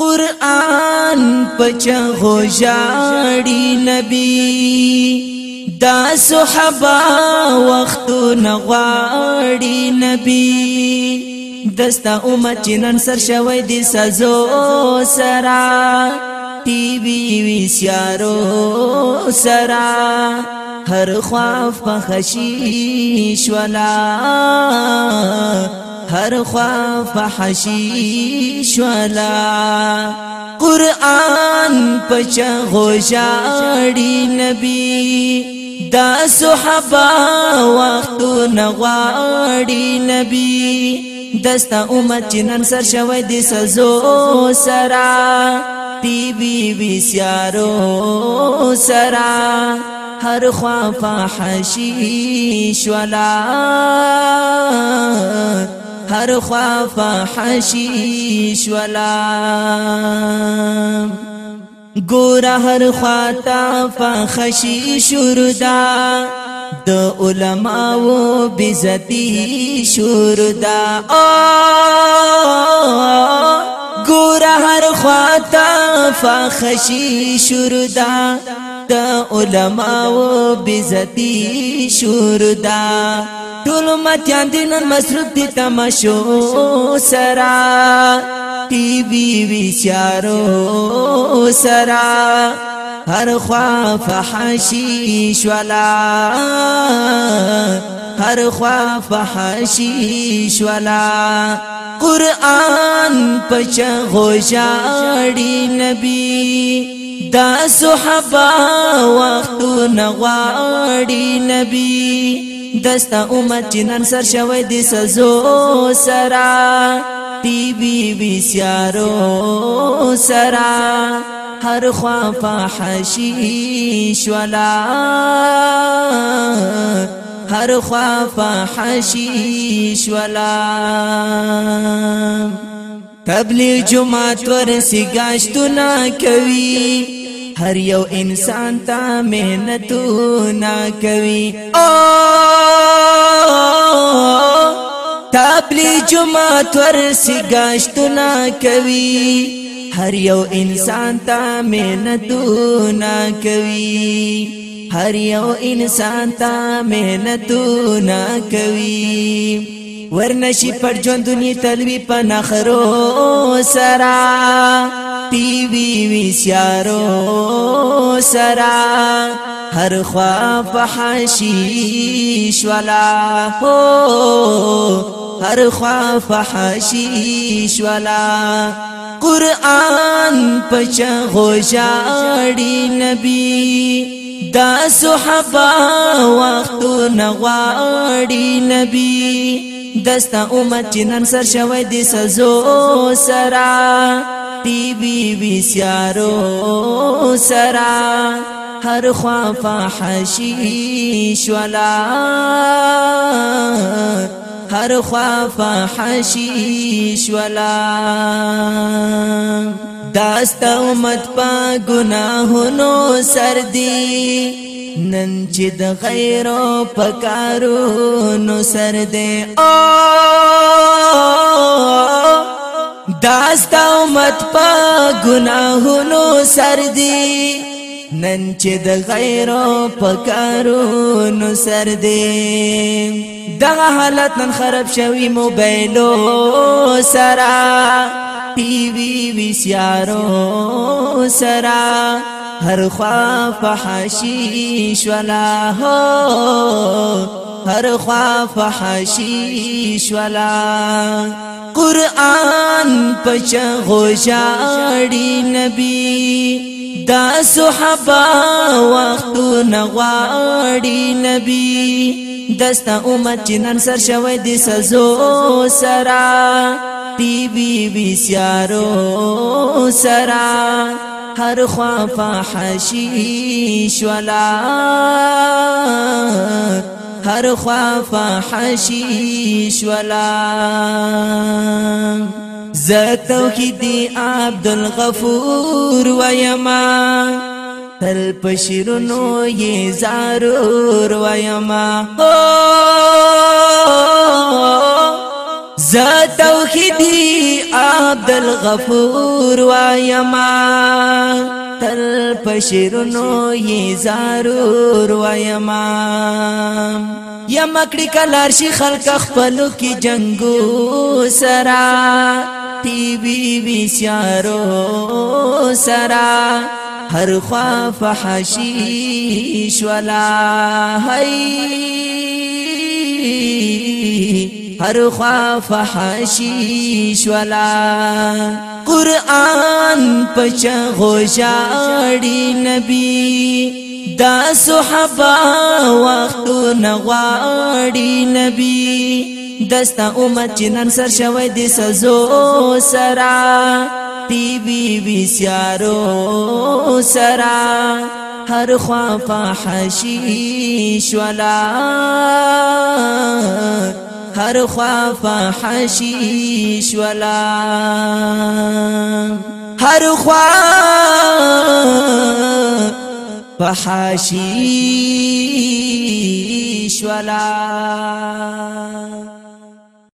قرآن پچا غوژاړي نبی دا صحابه وخت نغواړي نبی دستا امت چنن سر شوی دی سازو سرا ٹی وی وی سیارو سرا هر خواف په خشیش ولا هر خوا فحشی شولا قرآن پچا غوشاڑی نبی دا صحبا وقتو نغواڑی نبی دستا امت چنن سر شوی دی سزو سرا ٹی وی وی سیارو سرا هر خوا فحشی شولا هر خوا فحشیش ولا ګور هر خوا تا فحشی شوردا د علماو بزتی شوردا او ګور هر خوا تا فحشی شوردا د علماو بزتی شور دا ټول متیان دین مسرت دي تماشو سرا ٹی وی وی چارو سرا هر خوا فحشیش ولا هر خوا فحشیش ولا قرآن پچ غوشاڑی نبی دا صحابه وختو نغواړي نبی دستا امت جنن سر شوی د سزو سرا تی بی بی سیارو سرا هر خوا فحشیش ولا هر خوا فحشیش ولا تبلیغ جماعت ورسی گاشتونا کوي هر یو انسان ته مهنتونا کوي او تبلیغ جماعت ورسی گاشتونا کوي هر یو انسان ته مهنتونه کوي هر یو انسان ته مهنتونه کوي ورنشي پر ژوندونی تلوي په نخرو سرا ټي وي وي سيارو سرا هر خوا فحشیش ولا هو هر خوا فحشیش ولا قرآن پچا غوشاڑی نبی دا صحبا وقت نغواڑی نبی دستا امت چنن سر شوی دی سزو سرا ٹی بی بی سیارو سرا هر خوا فحشیش ولا هر خوا فحشیش ولا داستا امت پا گناہنو سر دی نن چې د غیرو پکارو نو سر دې او داستا امت په ګناهونو سر دې نن چې د غیرو پکارو نو سر دې دغه حالت نن خراب شوی موبایلو سرا پی وی وی سیارو سرا هر خوا فحشیش ولا هو هر خوا فحشیش ولا قرآن پچا غوشاڑی نبی دا صحابہ وقتو نغواڑی نبی دستا امت چنن سر شوی دی سزو سرا ٹی بی بی سیارو سرا هر خوا فحشیش ولا هر خوا فحشیش ولا زه توحیدی عبدالغفور ویما تل پشیرونو یې زارور ویما او ز توحیدی عبد الغفور وایما تل پشیرونو یې زارور وایما یا مکړی کلار شي خلک خپلو کې جنگو سرا ټي وي وي سيارو سرا هر خوا فحشیش ولا هي هر خوا فحشیش ولا قرآن پچا غوشاڑی نبی دا صحبا وقتو نغواڑی نبی دستا امت چنن سر شوی دی سزو سرا تی بی بی سیارو سرا هر خوا فحشیش ولا هر خوا فحشیش ولا هر خوا فحشیش ولا